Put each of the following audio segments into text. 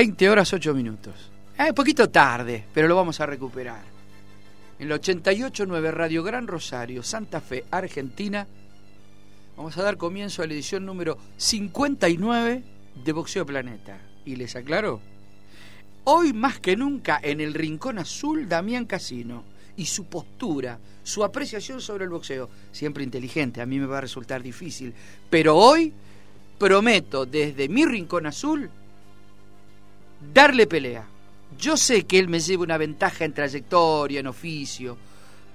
20 horas 8 minutos. Un poquito tarde, pero lo vamos a recuperar. En el 88.9 Radio Gran Rosario, Santa Fe, Argentina, vamos a dar comienzo a la edición número 59 de Boxeo Planeta. Y les aclaro, hoy más que nunca en el Rincón Azul, Damián Casino y su postura, su apreciación sobre el boxeo, siempre inteligente, a mí me va a resultar difícil, pero hoy prometo desde mi Rincón Azul darle pelea. Yo sé que él me lleva una ventaja en trayectoria, en oficio,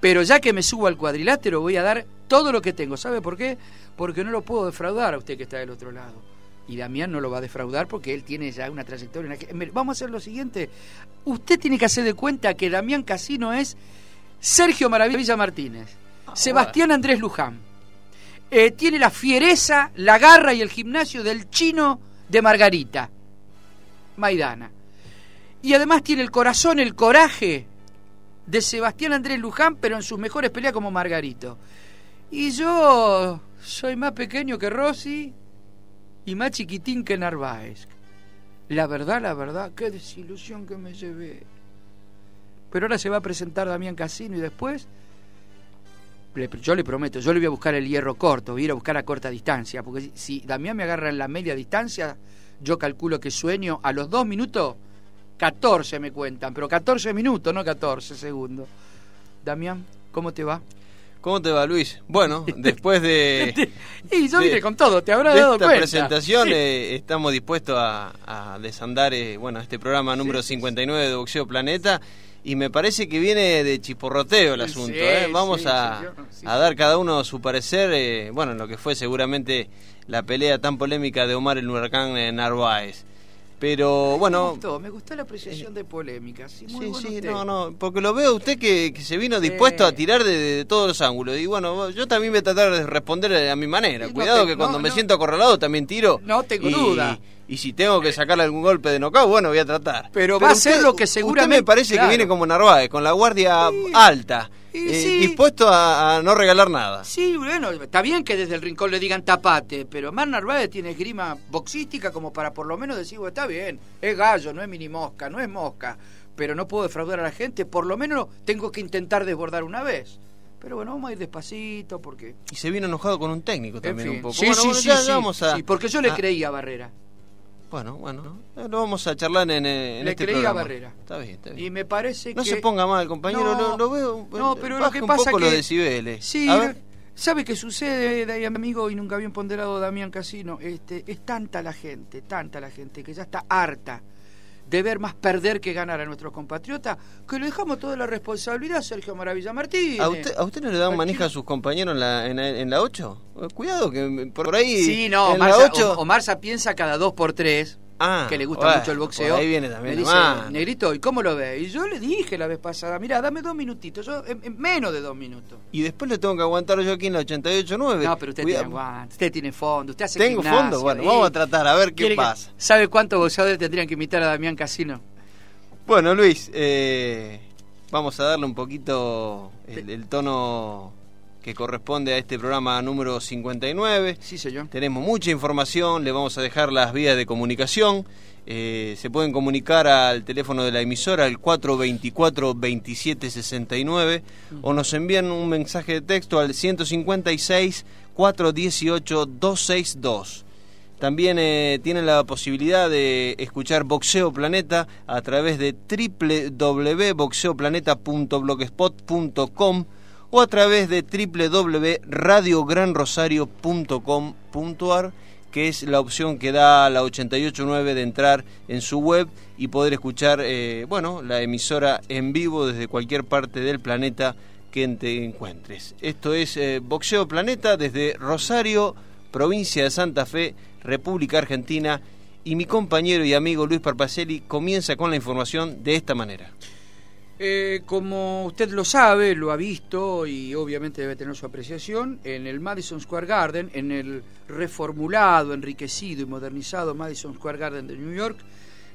pero ya que me subo al cuadrilátero voy a dar todo lo que tengo. ¿Sabe por qué? Porque no lo puedo defraudar a usted que está del otro lado. Y Damián no lo va a defraudar porque él tiene ya una trayectoria. Vamos a hacer lo siguiente. Usted tiene que hacer de cuenta que Damián Casino es Sergio Maravilla Martínez, ah, Sebastián Andrés Luján. Eh, tiene la fiereza, la garra y el gimnasio del chino de Margarita. Maidana. Y además tiene el corazón, el coraje de Sebastián Andrés Luján, pero en sus mejores peleas como Margarito. Y yo soy más pequeño que Rossi y más chiquitín que Narváez. La verdad, la verdad, qué desilusión que me llevé. Pero ahora se va a presentar Damián Casino y después, yo le prometo, yo le voy a buscar el hierro corto, voy a ir a buscar a corta distancia, porque si Damián me agarra en la media distancia, yo calculo que sueño a los dos minutos, 14 me cuentan, pero 14 minutos, no 14 segundos. Damián, ¿cómo te va? ¿Cómo te va, Luis? Bueno, después de. y yo vine con todo, te habrá dado esta cuenta. presentación eh, estamos dispuestos a, desandar eh, bueno, este programa número 59 de Boxeo Planeta. Y me parece que viene de chiporroteo el asunto. ¿eh? Vamos a, a, dar cada uno su parecer, bueno, en lo que fue seguramente la pelea tan polémica de Omar el Huracán en Narváez. Pero bueno. Me gustó, me gustó la apreciación de polémica. Sí, sí, sí no, no, porque lo veo usted que, se vino dispuesto a tirar de, todos los ángulos. Y bueno, yo también voy a tratar de responder a mi manera. Cuidado que cuando me siento acorralado también tiro. No tengo duda. Y si tengo que sacarle algún golpe de knockout, bueno, voy a tratar. Pero, va a ser lo que seguramente. Usted me parece que viene como Narváez, con la guardia alta. Eh, dispuesto a, no regalar nada. Sí, bueno, está bien que desde el rincón le digan tapate, pero Mar Narváez tiene esgrima boxística como para por lo menos decir, está bien, es gallo, no es mini mosca, no es mosca, pero no puedo defraudar a la gente, por lo menos tengo que intentar desbordar una vez. Pero bueno, vamos a ir despacito porque... Y se vino enojado con un técnico también un poco. Sí, sí, sí, sí, porque yo le creí a Barrera. Bueno, bueno, eh, lo vamos a charlar en, en Le este creí a Barrera. Está bien, está bien. Y me parece no que... No se ponga mal, compañero, no, lo, veo... No, pero lo que pasa un poco que... los decibeles. Sí, ¿sabe qué sucede, amigo, y nunca bien ponderado Damián Casino? Este, es tanta la gente, tanta la gente, que ya está harta de ver más perder que ganar a nuestros compatriotas, que le dejamos toda la responsabilidad a Sergio Maravilla Martínez. ¿A usted, ¿a usted no le dan manija a sus compañeros en la, en, la 8? Cuidado, que por ahí... Sí, no, Omar, Omar piensa cada dos por tres Ah, que le gusta mucho el boxeo. Ahí viene también. Me dice, Negrito, ¿y cómo lo ve? Y yo le dije la vez pasada, mira, dame dos minutitos, yo en, menos de dos minutos. Y después le tengo que aguantar yo aquí en la 88.9. No, pero usted tiene aguante, usted tiene fondo, usted hace Tengo fondo, bueno, vamos a tratar a ver qué pasa. ¿Sabe cuántos boxeadores tendrían que invitar a Damián Casino? Bueno, Luis, eh, vamos a darle un poquito el tono que corresponde a este programa número 59. Sí, señor. Tenemos mucha información, le vamos a dejar las vías de comunicación. Eh, se pueden comunicar al teléfono de la emisora, el 424-2769, o nos envían un mensaje de texto al 156-418-262. También eh, tienen la posibilidad de escuchar Boxeo Planeta a través de www.boxeoplaneta.blogspot.com o a través de www.radiogranrosario.com.ar que es la opción que da la 889 de entrar en su web y poder escuchar eh, bueno la emisora en vivo desde cualquier parte del planeta que te encuentres. Esto es eh, Boxeo Planeta desde Rosario, provincia de Santa Fe, República Argentina y mi compañero y amigo Luis Parpacelli comienza con la información de esta manera. Eh, como usted lo sabe, lo ha visto y obviamente debe tener su apreciación, en el Madison Square Garden, en el reformulado, enriquecido y modernizado Madison Square Garden de New York,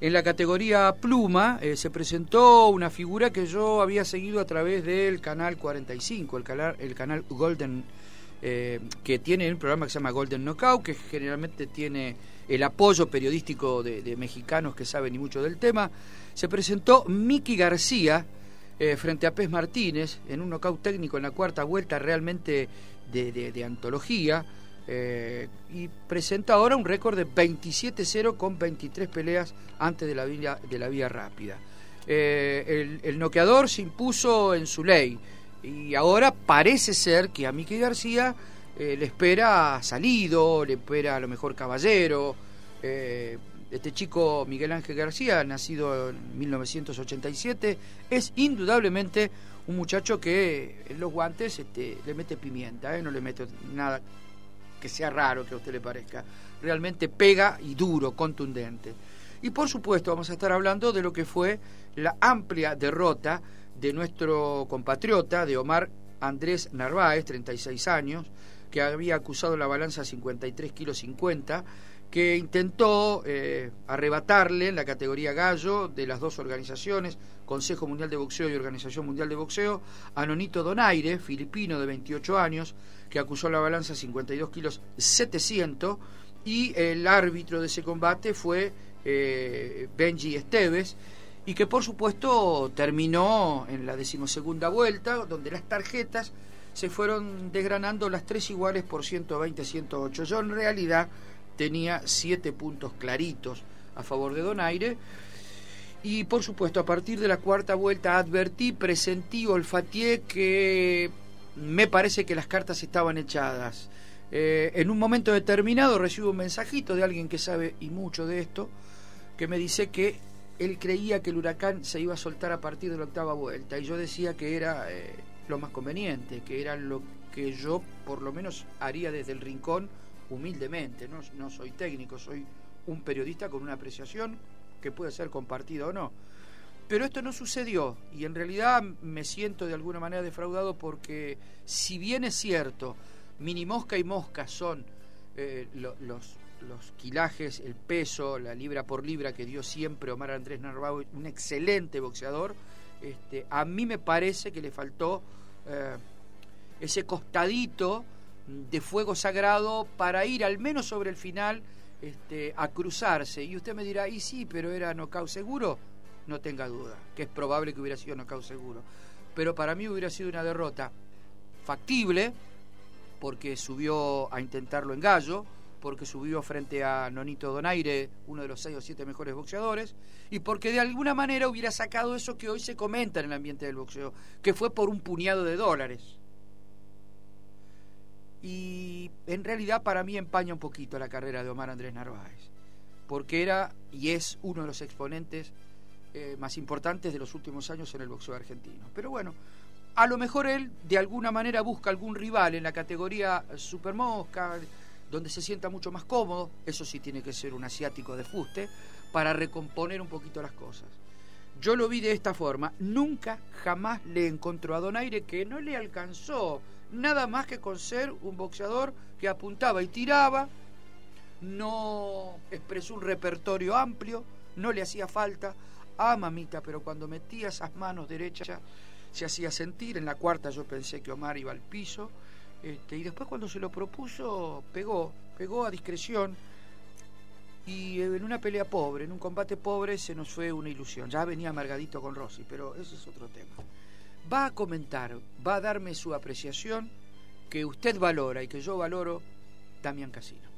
en la categoría pluma eh, se presentó una figura que yo había seguido a través del canal 45, el canal, el canal Golden, eh, que tiene un programa que se llama Golden Knockout, que generalmente tiene el apoyo periodístico de, de mexicanos que saben y mucho del tema se presentó Miki García eh, frente a Pez Martínez en un knockout técnico en la cuarta vuelta realmente de, antología eh, y presenta ahora un récord de 27-0 con 23 peleas antes de la vía, de la vía rápida. Eh, el, noqueador se impuso en su ley y ahora parece ser que a Miki García le espera salido, le espera a lo mejor caballero, este chico Miguel Ángel García, nacido en 1987, es indudablemente un muchacho que en los guantes este, le mete pimienta, ¿eh? no le mete nada que sea raro que a usted le parezca. Realmente pega y duro, contundente. Y por supuesto vamos a estar hablando de lo que fue la amplia derrota de nuestro compatriota, de Omar Andrés Narváez, 36 años, que había acusado la balanza 53 kilos 50 que intentó eh, arrebatarle en la categoría gallo de las dos organizaciones, Consejo Mundial de Boxeo y Organización Mundial de Boxeo, a Nonito Donaire, filipino de 28 años, que acusó la balanza 52 kilos 700, y el árbitro de ese combate fue eh, Benji Esteves, y que por supuesto terminó en la decimosegunda vuelta, donde las tarjetas se fueron desgranando las tres iguales por 120-108. Yo en realidad tenía siete puntos claritos a favor de Donaire. Y por supuesto, a partir de la cuarta vuelta advertí, presentí, olfateé que me parece que las cartas estaban echadas. Eh, en un momento determinado recibo un mensajito de alguien que sabe y mucho de esto, que me dice que él creía que el huracán se iba a soltar a partir de la octava vuelta. Y yo decía que era eh, lo más conveniente, que era lo que yo por lo menos haría desde el rincón humildemente, no, no soy técnico, soy un periodista con una apreciación que puede ser compartida o no. Pero esto no sucedió y en realidad me siento de alguna manera defraudado porque si bien es cierto, mini mosca y mosca son eh, los, los quilajes, el peso, la libra por libra que dio siempre Omar Andrés Narváez, un excelente boxeador, este, a mí me parece que le faltó eh, ese costadito de fuego sagrado para ir al menos sobre el final este, a cruzarse. Y usted me dirá, y sí, pero era nocaut seguro. No tenga duda, que es probable que hubiera sido nocaut seguro. Pero para mí hubiera sido una derrota factible, porque subió a intentarlo en gallo, porque subió frente a Nonito Donaire, uno de los seis o siete mejores boxeadores, y porque de alguna manera hubiera sacado eso que hoy se comenta en el ambiente del boxeo, que fue por un puñado de dólares y en realidad para mí empaña un poquito la carrera de Omar Andrés Narváez, porque era y es uno de los exponentes eh, más importantes de los últimos años en el boxeo argentino. Pero bueno, a lo mejor él de alguna manera busca algún rival en la categoría supermosca, donde se sienta mucho más cómodo, eso sí tiene que ser un asiático de fuste, para recomponer un poquito las cosas. Yo lo vi de esta forma, nunca jamás le encontró a Donaire que no le alcanzó nada más que con ser un boxeador que apuntaba y tiraba, no expresó un repertorio amplio, no le hacía falta. Ah, mamita, pero cuando metía esas manos derechas se hacía sentir. En la cuarta yo pensé que Omar iba al piso. Este, y después cuando se lo propuso, pegó, pegó a discreción. Y en una pelea pobre, en un combate pobre, se nos fue una ilusión. Ya venía amargadito con Rossi, pero ese es otro tema. Va a comentar, va a darme su apreciación que usted valora y que yo valoro, Damián Casino.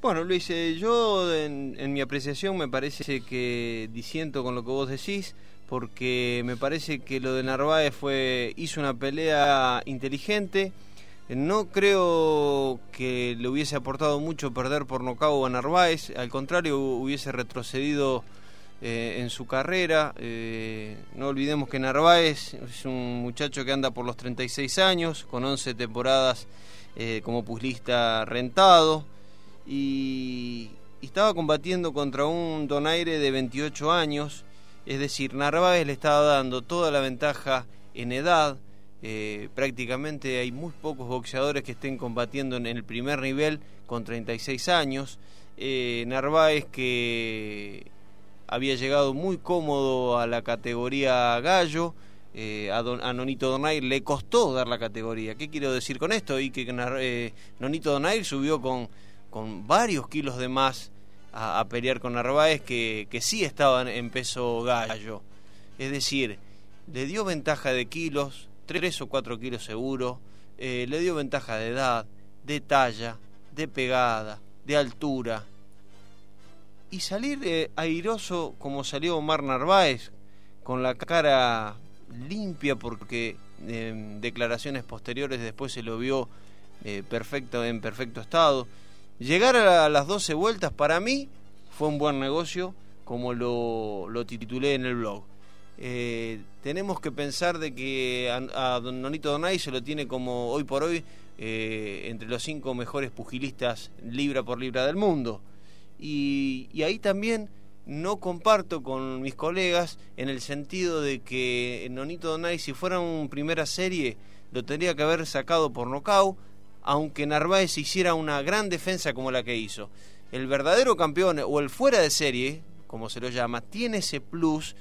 Bueno, Luis, eh, yo en, en, mi apreciación me parece que disiento con lo que vos decís, porque me parece que lo de Narváez fue hizo una pelea inteligente. No creo que le hubiese aportado mucho perder por nocaut a Narváez, al contrario, hubiese retrocedido eh, en su carrera. Eh, no olvidemos que Narváez es un muchacho que anda por los 36 años, con 11 temporadas como puslista rentado. Y, estaba combatiendo contra un donaire de 28 años, es decir, Narváez le estaba dando toda la ventaja en edad, eh, prácticamente hay muy pocos boxeadores que estén combatiendo en el primer nivel con 36 años, eh, Narváez que había llegado muy cómodo a la categoría gallo, eh, a, Nonito Donaire le costó dar la categoría. ¿Qué quiero decir con esto? Y que eh, Nonito Donaire subió con con varios kilos de más a, pelear con Narváez que, que sí estaban en peso gallo. Es decir, le dio ventaja de kilos, tres o cuatro kilos seguro, eh, le dio ventaja de edad, de talla, de pegada, de altura. Y salir eh, airoso como salió Omar Narváez, con la cara limpia porque en declaraciones posteriores después se lo vio eh, perfecto en perfecto estado Llegar a las 12 vueltas para mí fue un buen negocio, como lo, lo titulé en el blog. Eh, tenemos que pensar de que a, Don Nonito Donay se lo tiene como hoy por hoy eh, entre los cinco mejores pugilistas libra por libra del mundo. Y, ahí también no comparto con mis colegas en el sentido de que Nonito Donay, si fuera una primera serie, lo tendría que haber sacado por nocaut aunque Narváez hiciera una gran defensa como la que hizo. El verdadero campeón o el fuera de serie, como se lo llama, tiene ese plus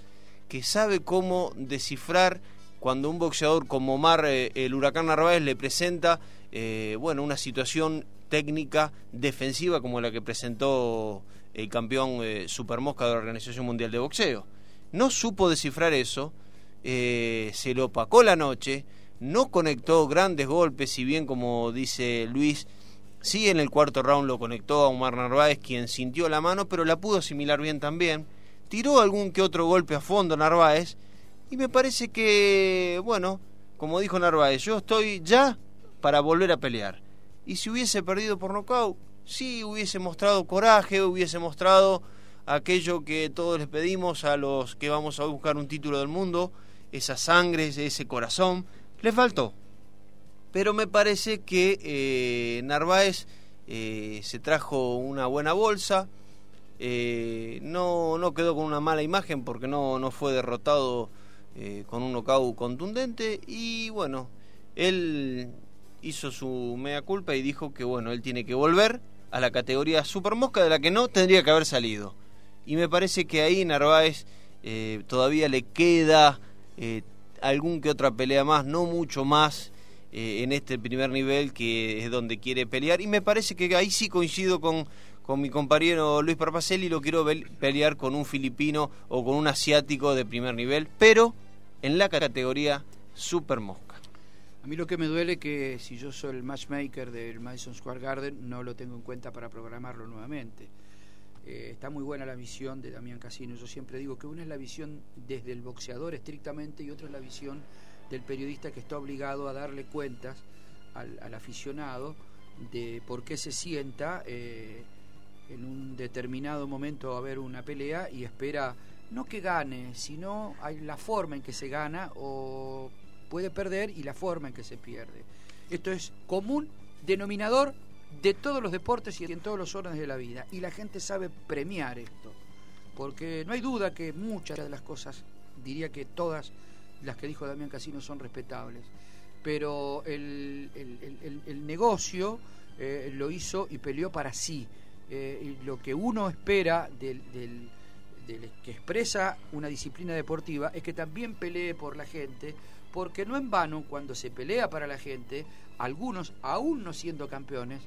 que sabe cómo descifrar cuando un boxeador como Omar, eh, el huracán Narváez, le presenta eh, bueno, una situación técnica defensiva como la que presentó el campeón eh, Supermosca de la Organización Mundial de Boxeo. No supo descifrar eso, se lo opacó la noche, no conectó grandes golpes, si bien como dice Luis, sí en el cuarto round lo conectó a Omar Narváez, quien sintió la mano, pero la pudo asimilar bien también. Tiró algún que otro golpe a fondo Narváez, y me parece que, bueno, como dijo Narváez, yo estoy ya para volver a pelear. Y si hubiese perdido por nocaut, sí hubiese mostrado coraje, hubiese mostrado aquello que todos les pedimos a los que vamos a buscar un título del mundo, esa sangre, ese corazón le faltó. Pero me parece que eh, Narváez eh, se trajo una buena bolsa. Eh, no, no quedó con una mala imagen porque no, no fue derrotado con un knockout contundente. Y bueno, él hizo su mea culpa y dijo que bueno, él tiene que volver a la categoría Super Mosca de la que no tendría que haber salido. Y me parece que ahí Narváez todavía le queda algún que otra pelea más, no mucho más eh, en este primer nivel que es donde quiere pelear. Y me parece que ahí sí coincido con, con mi compañero Luis Parpacelli, lo quiero pelear con un filipino o con un asiático de primer nivel, pero en la categoría Super Mosca. A mí lo que me duele es que si yo soy el matchmaker del Madison Square Garden, no lo tengo en cuenta para programarlo nuevamente. Eh, está muy buena la visión de Damián Casino. Yo siempre digo que una es la visión desde el boxeador estrictamente y otra es la visión del periodista que está obligado a darle cuentas al, aficionado de por qué se sienta eh, en un determinado momento a ver una pelea y espera no que gane, sino la forma en que se gana o puede perder y la forma en que se pierde. Esto es común denominador de todos los deportes y en todos los órdenes de la vida. Y la gente sabe premiar esto. Porque no hay duda que muchas de las cosas, diría que todas las que dijo Damián Casino son respetables. Pero el, el, negocio eh, lo hizo y peleó para sí. Eh, lo que uno espera del, del que expresa una disciplina deportiva es que también pelee por la gente, porque no en vano cuando se pelea para la gente, algunos, aún no siendo campeones,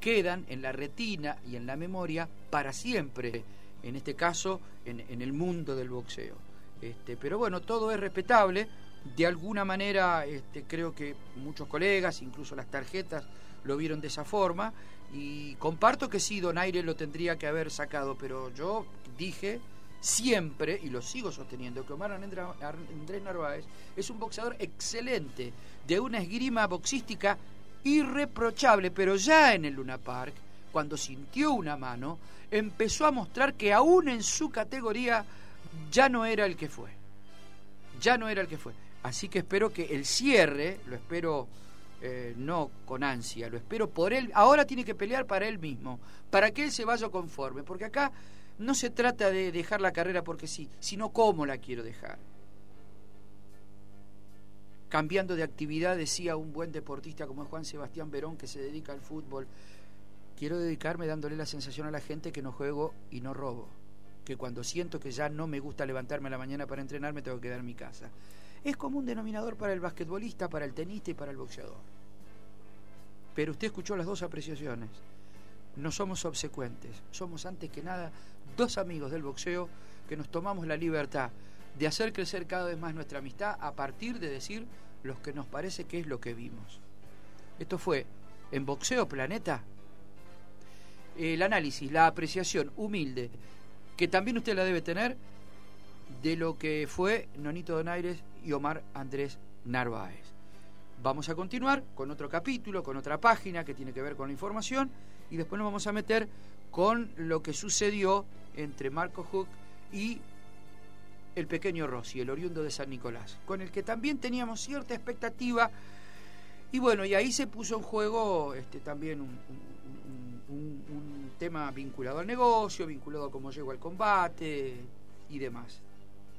quedan en la retina y en la memoria para siempre, en este caso en, el mundo del boxeo. Este, pero bueno, todo es respetable, de alguna manera este, creo que muchos colegas, incluso las tarjetas, lo vieron de esa forma y comparto que sí, Donaire lo tendría que haber sacado, pero yo dije siempre, y lo sigo sosteniendo, que Omar Andrés Narváez es un boxeador excelente, de una esgrima boxística irreprochable, pero ya en el Luna Park, cuando sintió una mano, empezó a mostrar que aún en su categoría ya no era el que fue. Ya no era el que fue. Así que espero que el cierre, lo espero eh, no con ansia, lo espero por él. Ahora tiene que pelear para él mismo, para que él se vaya conforme, porque acá no se trata de dejar la carrera porque sí, sino cómo la quiero dejar. Cambiando de actividad, decía un buen deportista como es Juan Sebastián Verón, que se dedica al fútbol, quiero dedicarme dándole la sensación a la gente que no juego y no robo, que cuando siento que ya no me gusta levantarme a la mañana para entrenar, me tengo que quedar en mi casa. Es como un denominador para el basquetbolista, para el tenista y para el boxeador. Pero usted escuchó las dos apreciaciones. No somos obsecuentes, somos antes que nada dos amigos del boxeo que nos tomamos la libertad de hacer crecer cada vez más nuestra amistad a partir de decir lo que nos parece que es lo que vimos. Esto fue en Boxeo Planeta el análisis, la apreciación humilde, que también usted la debe tener, de lo que fue Nonito Donaires y Omar Andrés Narváez. Vamos a continuar con otro capítulo, con otra página que tiene que ver con la información y después nos vamos a meter con lo que sucedió entre Marco Hook y el pequeño Rossi, el oriundo de San Nicolás, con el que también teníamos cierta expectativa. Y bueno, y ahí se puso en juego este, también un, tema vinculado al negocio, vinculado a cómo llegó al combate y demás.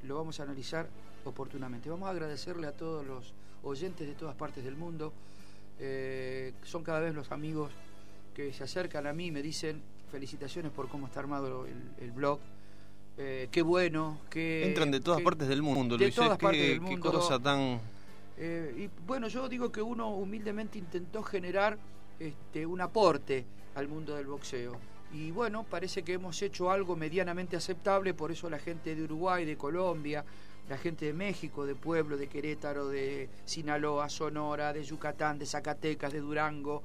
Lo vamos a analizar oportunamente. Vamos a agradecerle a todos los oyentes de todas partes del mundo. Eh, son cada vez los amigos que se acercan a mí y me dicen felicitaciones por cómo está armado el, blog. Eh, qué bueno, que entran de todas partes del mundo, de Todas partes del mundo. Qué cosa tan eh, y bueno, yo digo que uno humildemente intentó generar este, un aporte al mundo del boxeo. Y bueno, parece que hemos hecho algo medianamente aceptable, por eso la gente de Uruguay, de Colombia, la gente de México, de Pueblo, de Querétaro, de Sinaloa, Sonora, de Yucatán, de Zacatecas, de Durango,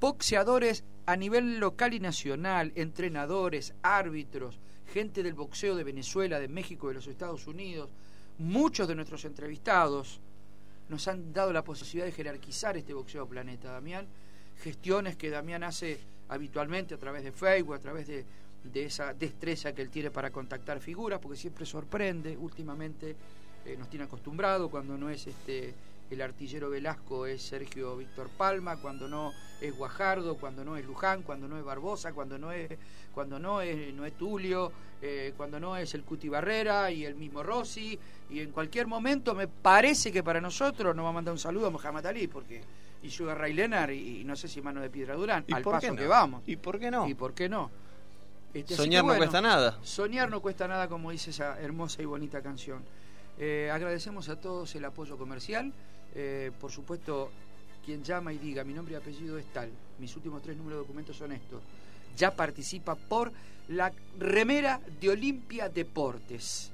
boxeadores a nivel local y nacional, entrenadores, árbitros, gente del boxeo de Venezuela, de México, de los Estados Unidos, muchos de nuestros entrevistados nos han dado la posibilidad de jerarquizar este boxeo planeta, Damián, gestiones que Damián hace habitualmente a través de Facebook, a través de, de esa destreza que él tiene para contactar figuras, porque siempre sorprende, últimamente eh, nos tiene acostumbrado, cuando no es este el artillero Velasco es Sergio Víctor Palma, cuando no es Guajardo, cuando no es Luján, cuando no es Barbosa, cuando no es, cuando no es, no es Tulio, eh, cuando no es el Cuti Barrera y el mismo Rossi, y en cualquier momento me parece que para nosotros nos va a mandar un saludo a Mohamed Ali, porque y Sugar Ray Leonard y, no sé si Mano de Piedra Durán, al paso que vamos. ¿Y por qué no? ¿Y por qué no? Este, soñar no cuesta nada. Soñar no cuesta nada, como dice esa hermosa y bonita canción. Eh, agradecemos a todos el apoyo comercial. Eh, por supuesto, quien llama y diga mi nombre y apellido es tal, mis últimos tres números de documentos son estos, ya participa por la remera de Olimpia Deportes.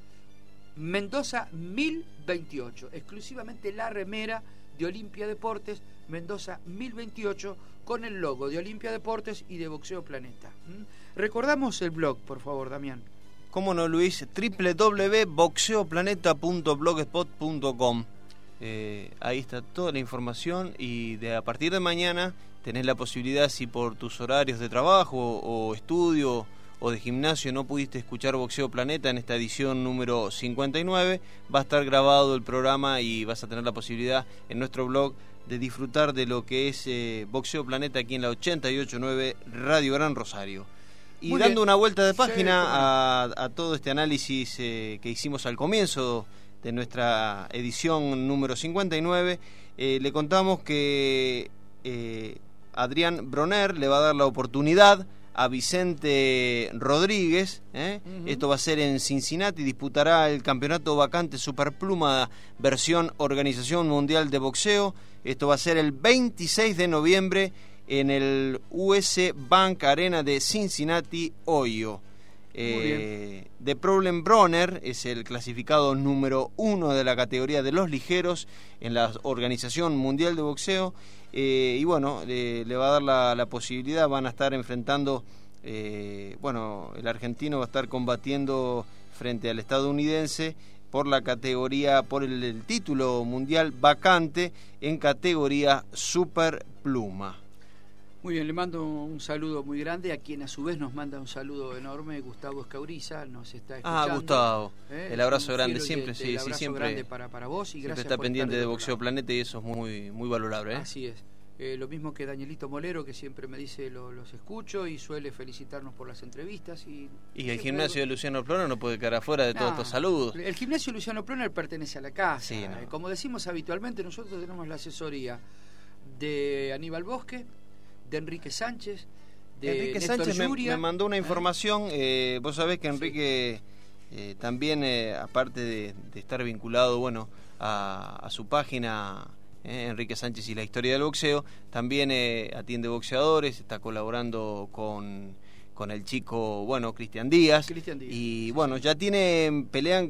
Mendoza 1028, exclusivamente la remera de Olimpia Deportes, Mendoza 1028, con el logo de Olimpia Deportes y de Boxeo Planeta. Recordamos el blog, por favor, Damián. ¿Cómo no, Luis? www.boxeoplaneta.blogspot.com eh, Ahí está toda la información y de a partir de mañana tenés la posibilidad, si por tus horarios de trabajo o estudio o de gimnasio no pudiste escuchar Boxeo Planeta en esta edición número 59, va a estar grabado el programa y vas a tener la posibilidad en nuestro blog de disfrutar de lo que es eh, Boxeo Planeta aquí en la 889 Radio Gran Rosario. Y dando una vuelta de página a, todo este análisis eh, que hicimos al comienzo de nuestra edición número 59, eh, le contamos que Adrián Broner le va a dar la oportunidad a Vicente Rodríguez. ¿eh? Esto va a ser en Cincinnati. Disputará el campeonato vacante Superpluma versión Organización Mundial de Boxeo. Esto va a ser el 26 de noviembre en el US Bank Arena de Cincinnati, Ohio. Eh, The Problem Bronner es el clasificado número uno de la categoría de los ligeros en la Organización Mundial de Boxeo. Eh, y bueno, le va a dar la, posibilidad, van a estar enfrentando, eh, bueno, el argentino va a estar combatiendo frente al estadounidense por la categoría, por el título mundial vacante en categoría super pluma. Muy bien, le mando un saludo muy grande a quien a su vez nos manda un saludo enorme, Gustavo Escauriza, nos está ah, escuchando. Ah, Gustavo, ¿Eh? el abrazo grande siempre, sí, sí, siempre. Grande para, para vos y siempre está pendiente de Boxeo Planeta y eso es muy, muy valorable. ¿eh? Así es. Eh, lo mismo que Danielito Molero, que siempre me dice los escucho y suele felicitarnos por las entrevistas. Y, y el gimnasio de Luciano Ploner no puede quedar afuera de todos estos saludos. El gimnasio de Luciano Ploner pertenece a la casa. Como decimos habitualmente, nosotros tenemos la asesoría de Aníbal Bosque, de Enrique Sánchez. De Enrique Sánchez me, mandó una ¿Eh? información. Eh, vos sabés que Enrique eh, también, aparte de, estar vinculado bueno, a, su página, Enrique Sánchez y la historia del boxeo, también atiende boxeadores, está colaborando con con el chico, bueno, Cristian Díaz. Y bueno, ya tiene pelea,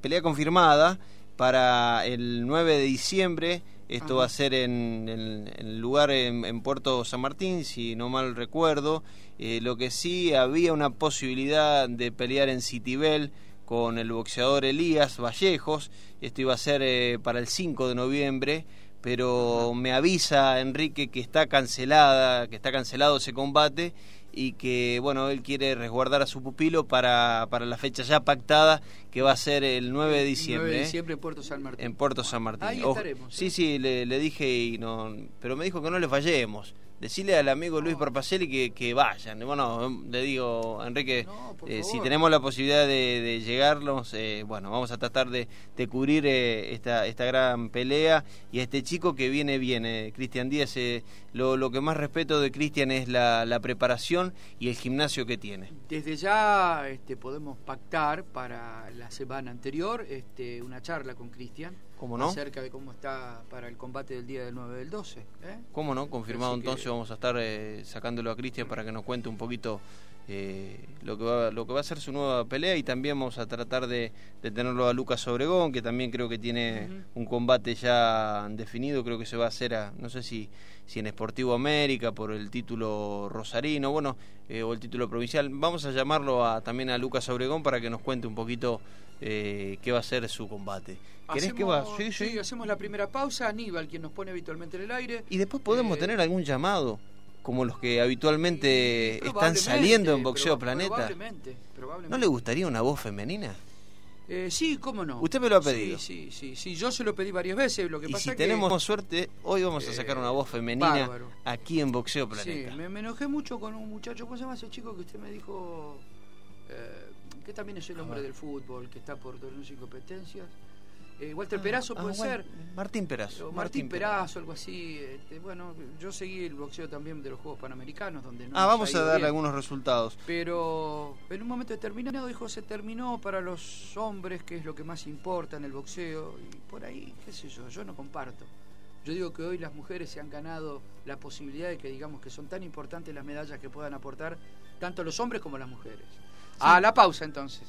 pelea confirmada para el 9 de diciembre esto va a ser en, el lugar en, Puerto San Martín, si no mal recuerdo. Eh, lo que sí había una posibilidad de pelear en Citibel con el boxeador Elías Vallejos. Esto iba a ser eh, para el 5 de noviembre, pero me avisa Enrique que está cancelada, que está cancelado ese combate y que bueno él quiere resguardar a su pupilo para, para la fecha ya pactada que va a ser el 9 de diciembre. 9 de diciembre en Puerto San Martín. En Puerto San Martín. Ahí estaremos. Sí, sí, le, le, dije y no, pero me dijo que no le fallemos decirle al amigo Luis Parpacelli que, que vayan. Bueno, le digo, Enrique, eh, si tenemos la posibilidad de, llegarlos, eh, bueno, vamos a tratar de, cubrir eh, esta, esta gran pelea. Y a este chico que viene bien, Cristian Díaz, lo, lo, que más respeto de Cristian es la, la, preparación y el gimnasio que tiene. Desde ya este, podemos pactar para la semana anterior este, una charla con Cristian ¿Cómo no? acerca de cómo está para el combate del día del 9 del 12. ¿eh? ¿Cómo no? Confirmado entonces vamos a estar eh, sacándolo a Cristian para que nos cuente un poquito eh, lo, que va, lo que va a ser su nueva pelea y también vamos a tratar de, tenerlo a Lucas Obregón, que también creo que tiene un combate ya definido, creo que se va a hacer, a, no sé si, si en Esportivo América por el título rosarino, bueno, o el título provincial. Vamos a llamarlo a, también a Lucas Obregón para que nos cuente un poquito eh, qué va a ser su combate. ¿Querés que va? Sí, sí. hacemos la primera pausa. Aníbal, quien nos pone habitualmente en el aire. Y después podemos eh, tener algún llamado, como los que habitualmente están saliendo en Boxeo Planeta. Probablemente, ¿No le gustaría una voz femenina? Eh, sí, cómo no. Usted me lo ha pedido. Sí, sí, sí, Yo se lo pedí varias veces. Lo que y si tenemos suerte, hoy vamos a sacar una voz femenina aquí en Boxeo Planeta. Sí, me, enojé mucho con un muchacho. ¿Cómo se llama ese chico que usted me dijo? que también es el hombre del fútbol, que está por torneos y competencias. Eh, Walter ah, Perazo puede ah, ser. Martín Perazo. Martín, Perazo, algo así. Este, bueno, yo seguí el boxeo también de los Juegos Panamericanos, donde Ah, vamos a dar algunos resultados. Pero en un momento determinado dijo, se terminó para los hombres, que es lo que más importa en el boxeo. Y por ahí, qué sé yo, yo no comparto. Yo digo que hoy las mujeres se han ganado la posibilidad de que digamos que son tan importantes las medallas que puedan aportar tanto los hombres como las mujeres. A la pausa entonces.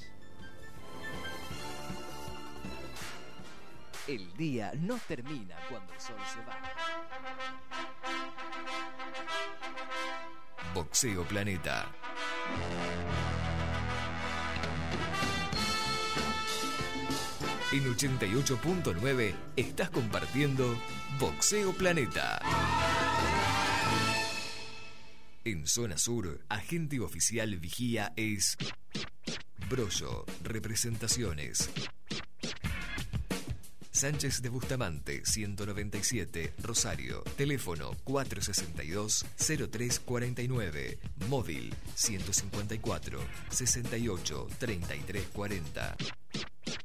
El día no termina cuando el sol se va. Boxeo Planeta. En 88.9 estás compartiendo Boxeo Planeta. En zona sur, agente oficial vigía es Brollo Representaciones. Sánchez de Bustamante, 197, Rosario. Teléfono 462-0349. Móvil 154-68-3340.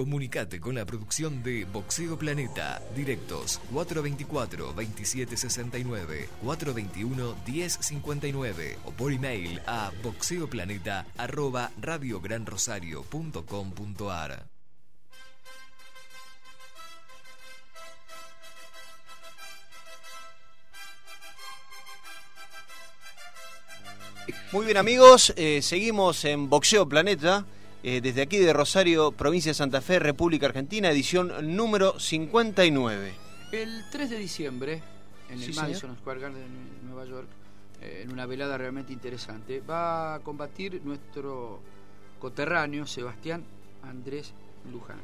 Comunicate con la producción de Boxeo Planeta. Directos 424-2769, 421-1059 o por email a boxeoplaneta arroba radiogranrosario.com.ar. Muy bien amigos, eh, seguimos en Boxeo Planeta. Eh, desde aquí de Rosario, provincia de Santa Fe, República Argentina, edición número 59. El 3 de diciembre, en el Madison Square Garden de Nueva York, eh, en una velada realmente interesante, va a combatir nuestro coterráneo Sebastián Andrés Luján.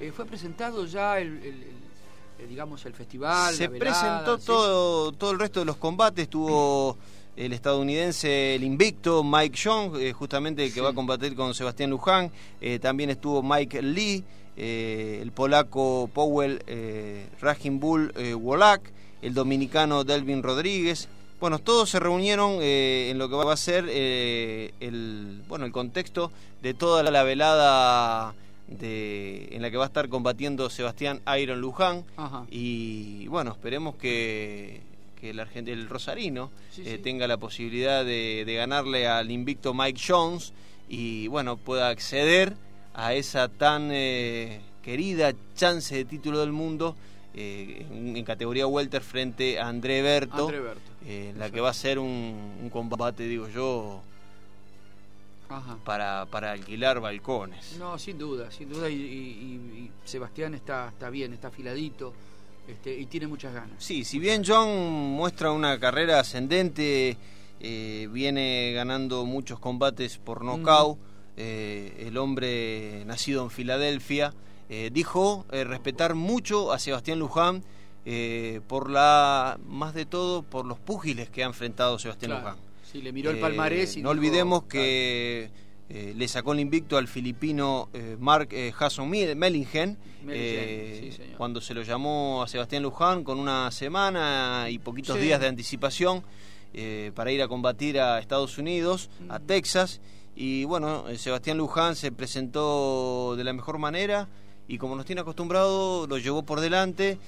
Eh, fue presentado ya el, digamos el festival. Se presentó todo, todo el resto de los combates, tuvo el estadounidense, el invicto Mike Young, eh, justamente el que va a combatir con Sebastián Luján. Eh, también estuvo Mike Lee, eh, el polaco Powell Bull Wolak, el dominicano Delvin Rodríguez. Bueno, todos se reunieron en lo que va a ser el, bueno, el contexto de toda la velada de, en la que va a estar combatiendo Sebastián Iron Luján. Y bueno, esperemos que que el, el rosarino eh, tenga la posibilidad de, ganarle al invicto Mike Jones y bueno pueda acceder a esa tan eh, querida chance de título del mundo eh, en, categoría welter frente a André Berto, en la que va a ser un, combate digo yo Para, para alquilar balcones. No sin duda sin duda y, Sebastián está está bien está afiladito este, y tiene muchas ganas. Sí, si bien John muestra una carrera ascendente, eh, viene ganando muchos combates por nocaut, eh, el hombre nacido en Filadelfia, eh, dijo respetar mucho a Sebastián Luján por la, más de todo, por los púgiles que ha enfrentado Sebastián Luján. Sí, le miró el palmarés y No olvidemos que... Eh, le sacó el invicto al filipino eh, Mark eh, Hasson Mellingen, cuando se lo llamó a Sebastián Luján con una semana y poquitos días de anticipación para ir a combatir a Estados Unidos, a mm. Texas. Y bueno, Sebastián Luján se presentó de la mejor manera y como nos tiene acostumbrado lo llevó por delante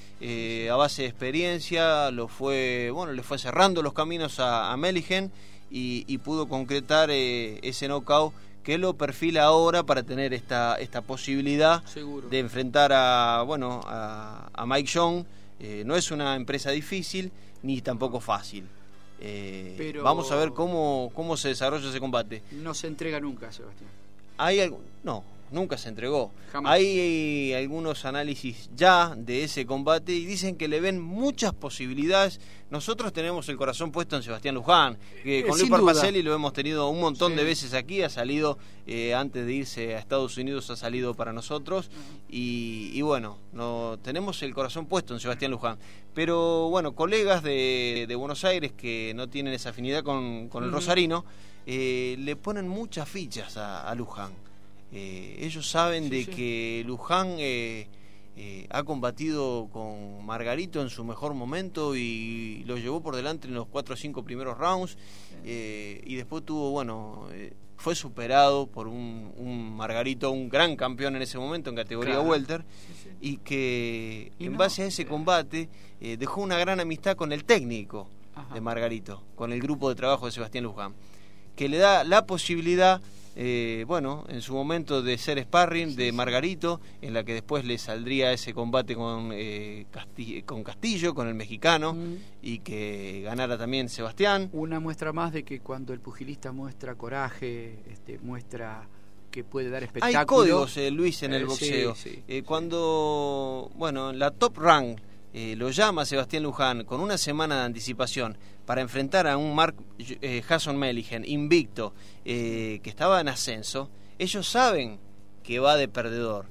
a base de experiencia lo fue bueno le fue cerrando los caminos a, a Meligen y, y, pudo concretar ese knockout que lo perfila ahora para tener esta, esta posibilidad de enfrentar a, bueno, a, Mike Young. Eh, no es una empresa difícil ni tampoco fácil. Eh, vamos a ver cómo, cómo se desarrolla ese combate. No se entrega nunca, Sebastián. Hay algo, no, nunca se entregó. Hay algunos análisis ya de ese combate y dicen que le ven muchas posibilidades. Nosotros tenemos el corazón puesto en Sebastián Luján, que eh, con Luis Parpacelli lo hemos tenido un montón de veces aquí, ha salido eh, antes de irse a Estados Unidos, ha salido para nosotros y, bueno, no, tenemos el corazón puesto en Sebastián Luján. Pero bueno, colegas de, Buenos Aires que no tienen esa afinidad con, el Rosarino, eh, le ponen muchas fichas a Luján. Eh, ellos saben de que Luján eh, eh, ha combatido con Margarito en su mejor momento y lo llevó por delante en los cuatro o cinco primeros rounds y después tuvo, bueno, fue superado por un, Margarito, un gran campeón en ese momento en categoría welter y que en base a ese combate dejó una gran amistad con el técnico de Margarito, con el grupo de trabajo de Sebastián Luján, que le da la posibilidad eh, bueno, en su momento de ser sparring de Margarito, en la que después le saldría ese combate con, eh, Castillo, con Castillo, con el mexicano, mm. y que ganara también Sebastián. Una muestra más de que cuando el pugilista muestra coraje, este, muestra que puede dar espectáculo. Hay códigos, eh, Luis, en el boxeo. cuando, bueno, la top rank lo llama Sebastián Luján con una semana de anticipación para enfrentar a un Mark eh, Hasson Meligen invicto eh, que estaba en ascenso, ellos saben que va de perdedor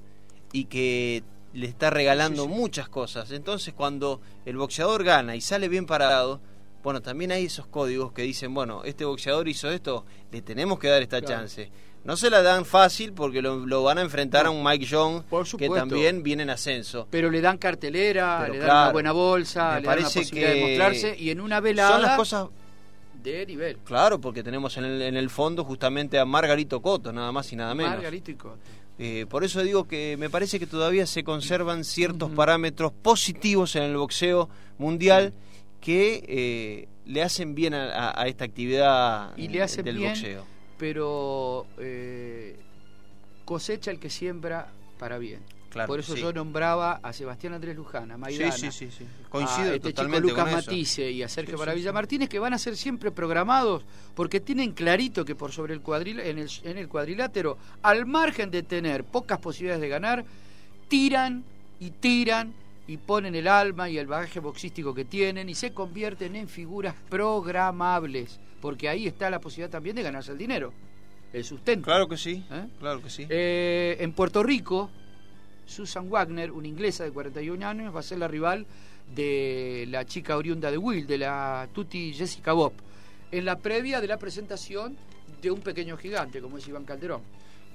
y que le está regalando muchas cosas. Entonces cuando el boxeador gana y sale bien parado, bueno, también hay esos códigos que dicen, bueno, este boxeador hizo esto, le tenemos que dar esta chance. No se la dan fácil porque lo, van a enfrentar a un Mike Young que también viene en ascenso. Pero le dan cartelera, le dan una buena bolsa, le dan la posibilidad de mostrarse y en una velada son las cosas de nivel. Claro, porque tenemos en el, en el fondo justamente a Margarito Coto, nada más y nada menos. Margarito y Coto. Eh, por eso digo que me parece que todavía se conservan ciertos parámetros positivos en el boxeo mundial que eh, le hacen bien a, esta actividad y le hacen del boxeo pero eh, cosecha el que siembra para bien. Por eso yo nombraba a Sebastián Andrés Luján, a Maidana, sí, sí, sí, Coincido a este chico Lucas Matisse y a Sergio Maravilla Martínez, que van a ser siempre programados porque tienen clarito que por sobre el cuadril, en, el, en el cuadrilátero, al margen de tener pocas posibilidades de ganar, tiran y tiran y ponen el alma y el bagaje boxístico que tienen y se convierten en figuras programables porque ahí está la posibilidad también de ganarse el dinero, el sustento. Claro que sí, ¿Eh? claro que sí. Eh, en Puerto Rico, Susan Wagner, una inglesa de 41 años, va a ser la rival de la chica oriunda de Will, de la Tuti Jessica Bob, en la previa de la presentación de un pequeño gigante, como es Iván Calderón.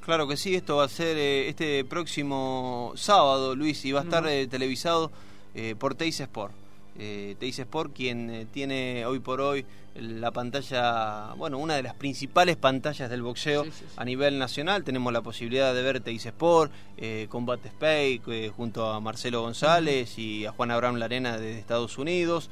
Claro que sí, esto va a ser eh, este próximo sábado, Luis, y va a estar televisado por Teis Sport eh, Teis Sport, quien eh, tiene hoy por hoy la pantalla, bueno, una de las principales pantallas del boxeo a nivel nacional. Tenemos la posibilidad de ver Teis Sport, eh, Combat Space, eh, junto a Marcelo González y a Juan Abraham Larena de Estados Unidos.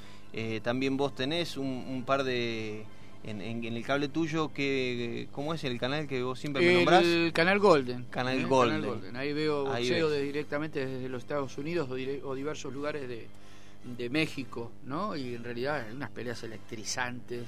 también vos tenés un, par de... En, el cable tuyo, que ¿cómo es el canal que vos siempre me nombrás? El canal Golden. Canal, Golden. Ahí veo boxeo directamente desde los Estados Unidos o diversos lugares de, de México, ¿no? Y en realidad hay unas peleas electrizantes.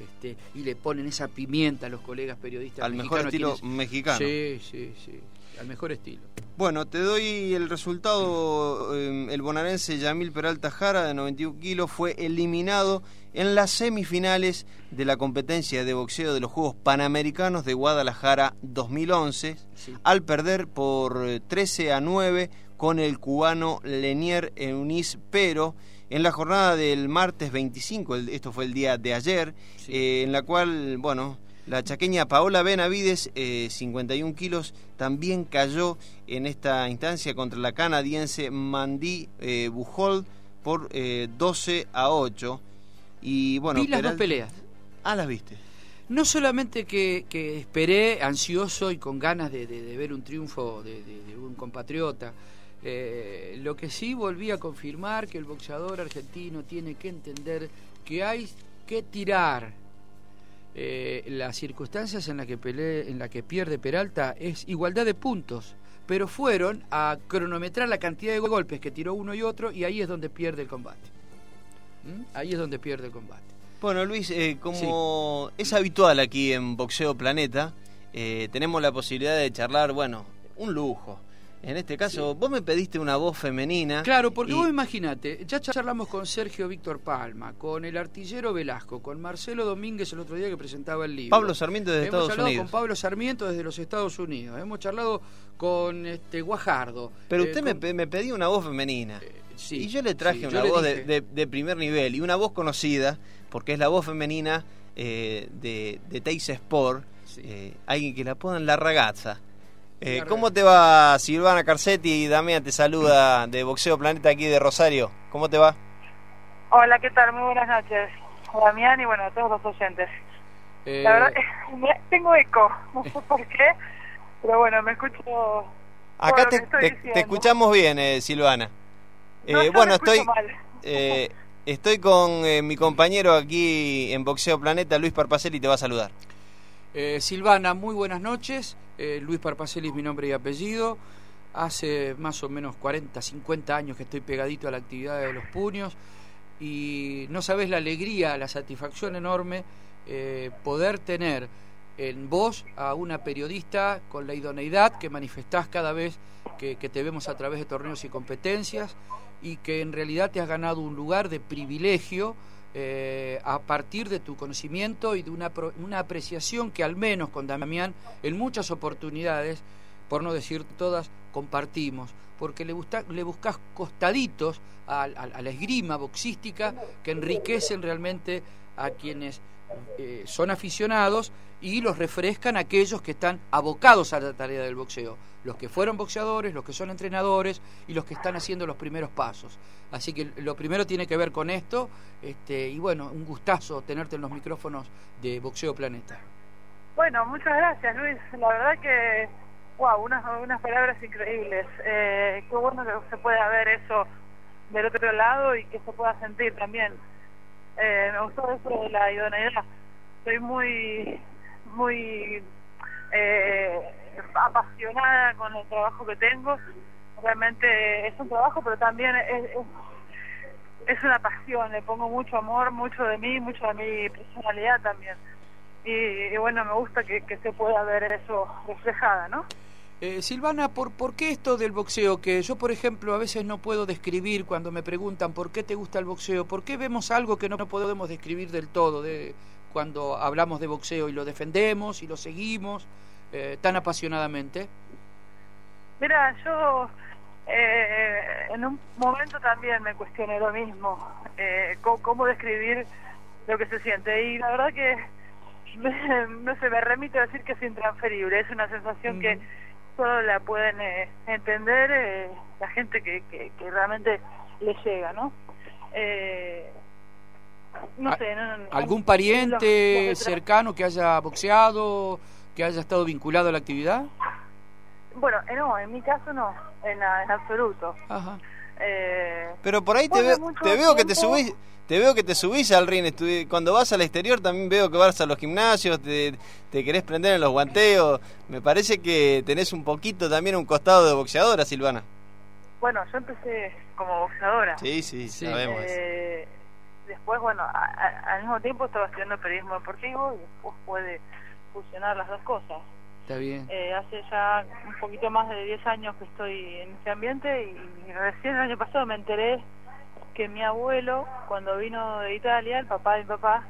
Este, y le ponen esa pimienta a los colegas periodistas. Al mejor estilo mexicano. Sí, sí, sí. Al mejor estilo. Bueno, te doy el resultado. Em, el bonaerense Yamil Peralta Jara, de 91 kilos, fue eliminado en las semifinales de la competencia de boxeo de los Juegos Panamericanos de Guadalajara 2011, al perder por 13 eh, a 9 con el cubano Lenier Eunice Pero en la jornada del martes 25, esto fue el día de ayer, eh, en la cual, bueno, la chaqueña Paola Benavides, 51 eh, kilos, también cayó en esta instancia contra la canadiense Mandy eh, Bujol por 12 a 8. Y bueno, Vi las dos peleas. Ah, las viste. No solamente que, esperé ansioso y con ganas de, ver un triunfo de un compatriota, eh, lo que sí volví a confirmar que el boxeador argentino tiene que entender que hay que tirar. Eh, las circunstancias en las que en la que pierde Peralta es igualdad de puntos, pero fueron a cronometrar la cantidad de golpes que tiró uno y otro y ahí es donde pierde el combate. ¿Mm? Ahí es donde pierde el combate. Bueno, Luis, eh, como es habitual aquí en Boxeo Planeta, tenemos la posibilidad de charlar, bueno, un lujo. En este caso, vos me pediste una voz femenina. Claro, porque vos imagínate, ya charlamos con Sergio Víctor Palma, con el artillero Velasco, con Marcelo Domínguez el otro día que presentaba el libro. Pablo Sarmiento desde Estados Unidos. Hemos charlado con Pablo Sarmiento desde los Estados Unidos. Hemos charlado con este Guajardo. Pero usted me, me, pedía una voz femenina. Eh, sí, y yo le traje una voz de, primer nivel y una voz conocida, porque es la voz femenina eh, de, de Teis Sport, eh, alguien que la en La Ragazza. Eh, ¿Cómo te va Silvana Carcetti? Damián te saluda de Boxeo Planeta aquí de Rosario. ¿Cómo te va? Hola, ¿qué tal? Muy buenas noches. Damián y bueno, a todos los oyentes. Eh... La verdad, tengo eco, no sé por qué, pero bueno, me escucho... Acá te, te, escuchamos bien, eh, Silvana. Eh, bueno, estoy... Eh, estoy con mi compañero aquí en Boxeo Planeta, Luis Parpacelli, te va a saludar. Eh, Silvana, muy buenas noches. Eh, Luis Parpacelli es mi nombre y apellido. Hace más o menos 40, 50 años que estoy pegadito a la actividad de los puños y no sabes la alegría, la satisfacción enorme eh, poder tener en vos a una periodista con la idoneidad que manifestás cada vez que, que te vemos a través de torneos y competencias y que en realidad te has ganado un lugar de privilegio eh, a partir de tu conocimiento y de una, una apreciación que al menos con Damián en muchas oportunidades, por no decir todas, compartimos, porque le, le buscas costaditos a, la esgrima boxística que enriquecen realmente a quienes eh, son aficionados y los refrescan aquellos que están abocados a la tarea del boxeo, los que fueron boxeadores, los que son entrenadores y los que están haciendo los primeros pasos. Así que lo primero tiene que ver con esto, este, y bueno, un gustazo tenerte en los micrófonos de Boxeo Planeta. Bueno, muchas gracias Luis, la verdad que, wow, unas, unas palabras increíbles. Eh, qué bueno que se pueda ver eso del otro lado y que se pueda sentir también. Eh, me gustó eso de la idoneidad. Soy muy muy eh, apasionada con el trabajo que tengo. Realmente es un trabajo, pero también es, es, una pasión. Le pongo mucho amor, mucho de mí, mucho de mi personalidad también. Y, bueno, me gusta que, se pueda ver eso reflejada, ¿no? Eh, Silvana, ¿por, ¿por qué esto del boxeo? Que yo, por ejemplo, a veces no puedo describir cuando me preguntan por qué te gusta el boxeo, por qué vemos algo que no podemos describir del todo, de, cuando hablamos de boxeo y lo defendemos y lo seguimos eh, tan apasionadamente? Mira, yo eh, en un momento también me cuestioné lo mismo, eh, cómo, describir lo que se siente. Y la verdad que no se me remite a decir que es intransferible, es una sensación que solo la pueden entender la gente que, que, que, realmente le llega, ¿no? Eh, no sé, ¿Algún pariente cercano que haya boxeado, que haya estado vinculado a la actividad? Bueno, eh, no, en mi caso no, en, absoluto. Eh, Pero por ahí te, te veo que te subís te veo que te subís al ring. Cuando vas al exterior también veo que vas a los gimnasios, te, te, querés prender en los guanteos. Me parece que tenés un poquito también un costado de boxeadora, Silvana. Bueno, yo empecé como boxeadora. Sí, sí, sabemos. Eh, después, bueno, al mismo tiempo estaba estudiando periodismo deportivo y después puede fusionar las dos cosas. Está bien. Eh, hace ya un poquito más de 10 años que estoy en ese ambiente y recién el año pasado me enteré que mi abuelo, cuando vino de Italia, el papá de mi papá,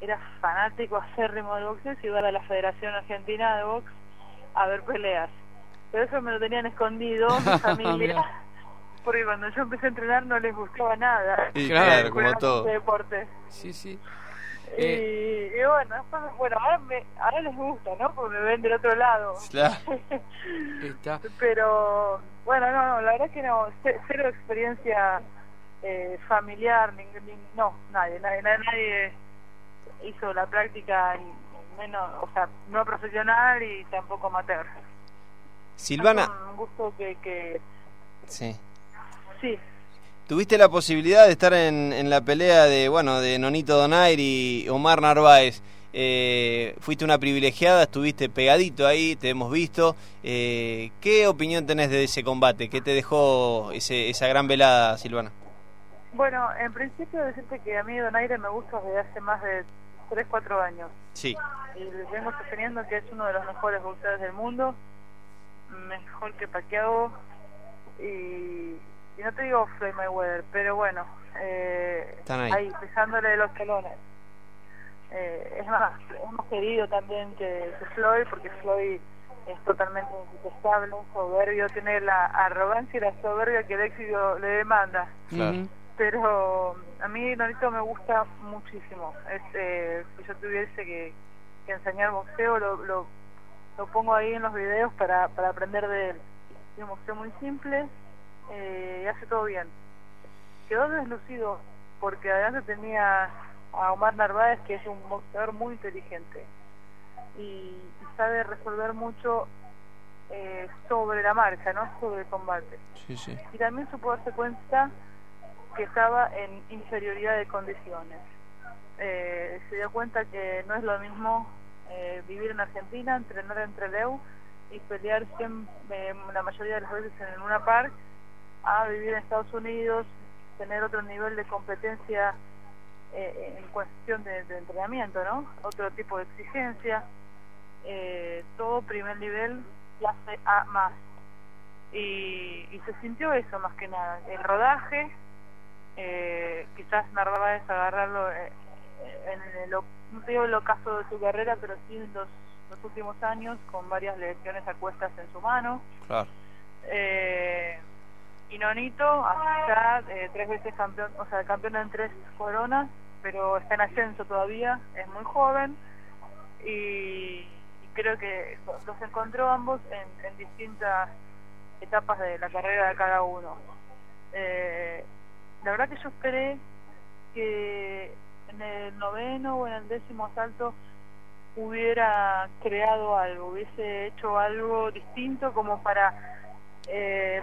era fanático acérrimo de boxeo y iba a la Federación Argentina de Box a ver peleas. Pero eso me lo tenían escondido mi familia porque cuando yo empecé a entrenar no les gustaba nada. Y claro, como todo. deporte. Sí, sí. Y, eh, y, bueno, bueno ahora, me, ahora les gusta, ¿no? Porque me ven del otro lado. Claro. Pero, bueno, no, no, la verdad es que no, cero experiencia eh, familiar, ni, no, nadie, nadie, nadie hizo la práctica, menos, o sea, no profesional y tampoco amateur. Silvana. un gusto que, que sí sí. Tuviste la posibilidad de estar en, en la pelea de, bueno, de Nonito Donaire y Omar Narváez. Eh, fuiste una privilegiada, estuviste pegadito ahí, te hemos visto. Eh, ¿Qué opinión tenés de ese combate? ¿Qué te dejó ese, esa gran velada, Silvana? Bueno, en principio decirte que a mí Donaire me gusta desde hace más de 3, 4 años. Sí. Y vengo sosteniendo que es uno de los mejores boxeadores del mundo mejor que Paquiao y, no te digo Floyd Mayweather, pero bueno, eh, ahí. pisándole los talones. Eh, es más, hemos querido también que, Floyd, porque Floyd es totalmente incontestable, soberbio, tiene la arrogancia y la soberbia que el éxito le demanda. Pero a mí Norito me gusta muchísimo. Eh, si yo tuviese que, enseñar boxeo, lo, lo, lo, pongo ahí en los videos para, para aprender de él. Es un boxeo muy simple eh, y hace todo bien. Quedó deslucido porque además tenía a Omar Narváez, que es un boxeador muy inteligente y, sabe resolver mucho eh, sobre la marcha, no sobre el combate. Y también supo darse cuenta que estaba en inferioridad de condiciones. Eh, se dio cuenta que no es lo mismo eh, vivir en Argentina, entrenar entre Leu y pelear siempre, la mayoría de las veces en una par, a vivir en Estados Unidos, tener otro nivel de competencia eh, en cuestión de, entrenamiento, ¿no? Otro tipo de exigencia, eh, todo primer nivel, clase A más. Y, y, se sintió eso más que nada, el rodaje, eh, quizás Narváez agarrarlo eh, en el, no digo el ocaso de su carrera, pero sí en los, los últimos años, con varias lesiones a cuestas en su mano. Claro. Eh, y Nonito, ya eh, tres veces campeón, o sea, campeón en tres coronas, pero está en ascenso todavía, es muy joven y, creo que los encontró ambos en, distintas etapas de la carrera de cada uno. Eh, la verdad que yo esperé que en el noveno o en el décimo asalto hubiera creado algo, hubiese hecho algo distinto como para eh,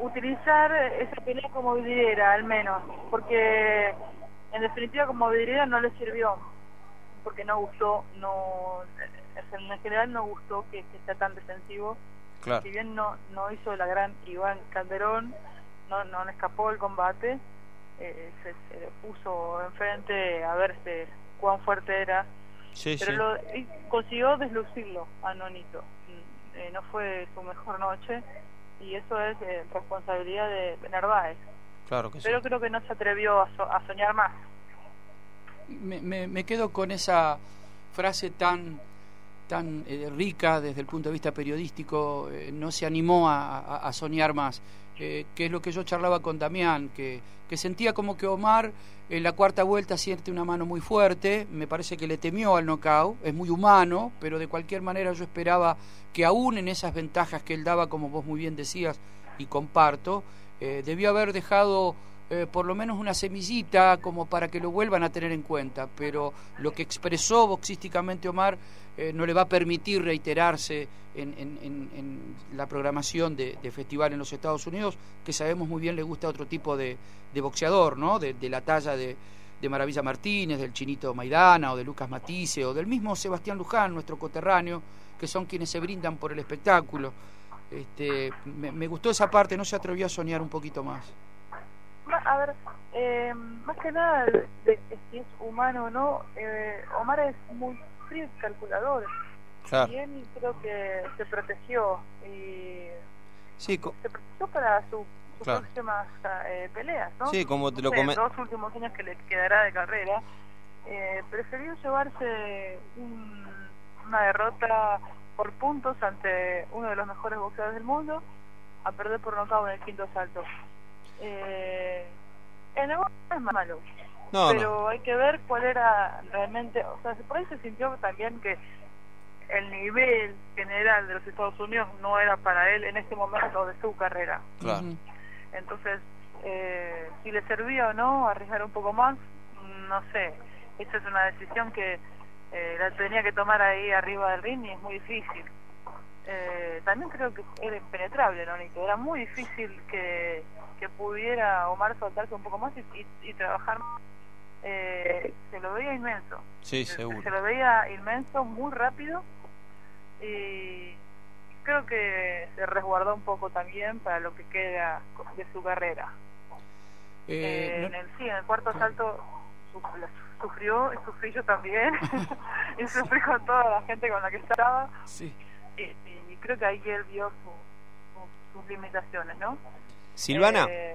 utilizar esa pelea como vidriera al menos, porque en definitiva como vidriera no le sirvió, porque no gustó, no en general no gustó que, sea tan defensivo. Si bien no no hizo la gran Iván Calderón, no no le escapó el combate, eh, se, se, puso enfrente a ver cuán fuerte era, pero Lo, consiguió deslucirlo a Nonito. Mm, eh, no fue su mejor noche y eso es eh, responsabilidad de Narváez. Claro que Pero creo que no se atrevió a, soñar más. Me, me, quedo con esa frase tan tan eh, rica desde el punto de vista periodístico, eh, no se animó a, soñar más. Que es lo que yo charlaba con Damián, que, que sentía como que Omar en la cuarta vuelta siente una mano muy fuerte, me parece que le temió al knockout, es muy humano, pero de cualquier manera yo esperaba que aún en esas ventajas que él daba, como vos muy bien decías, y comparto, eh, debió haber dejado eh, por lo menos una semillita como para que lo vuelvan a tener en cuenta, pero lo que expresó boxísticamente Omar eh, no le va a permitir reiterarse en, la programación de, festival en los Estados Unidos, que sabemos muy bien le gusta otro tipo de, boxeador, ¿no? De, la talla de, Maravilla Martínez, del Chinito Maidana o de Lucas Matisse o del mismo Sebastián Luján, nuestro coterráneo, que son quienes se brindan por el espectáculo. Este, me gustó esa parte, no se atrevió a soñar un poquito más a ver, eh, más que nada de, si es humano o no, eh, Omar es muy frío y calculador. Y él creo que se protegió y se protegió para su, sus próximas eh, peleas, ¿no? Sí, como te lo comenté. Los dos últimos años que le quedará de carrera, eh, prefirió llevarse una derrota por puntos ante uno de los mejores boxeadores del mundo a perder por nocaut en el quinto salto. Eh, el negocio no es malo, pero hay que ver cuál era realmente, o sea, por ahí se sintió también que el nivel general de los Estados Unidos no era para él en este momento de su carrera. Entonces, eh, si le servía o no arriesgar un poco más, no sé. Esa es una decisión que eh, la tenía que tomar ahí arriba del ring y es muy difícil. Eh, también creo que era impenetrable, ¿no, Era muy difícil que que pudiera Omar soltarse un poco más y, trabajar eh, se lo veía inmenso. Sí, seguro. Se lo veía inmenso, muy rápido y creo que se resguardó un poco también para lo que queda de su carrera. Eh, eh, en el sí, en el cuarto salto sufrió y sufrí yo también y sufrí con toda la gente con la que estaba. Sí. y, creo que ahí él vio sus limitaciones, ¿no? Silvana. Eh,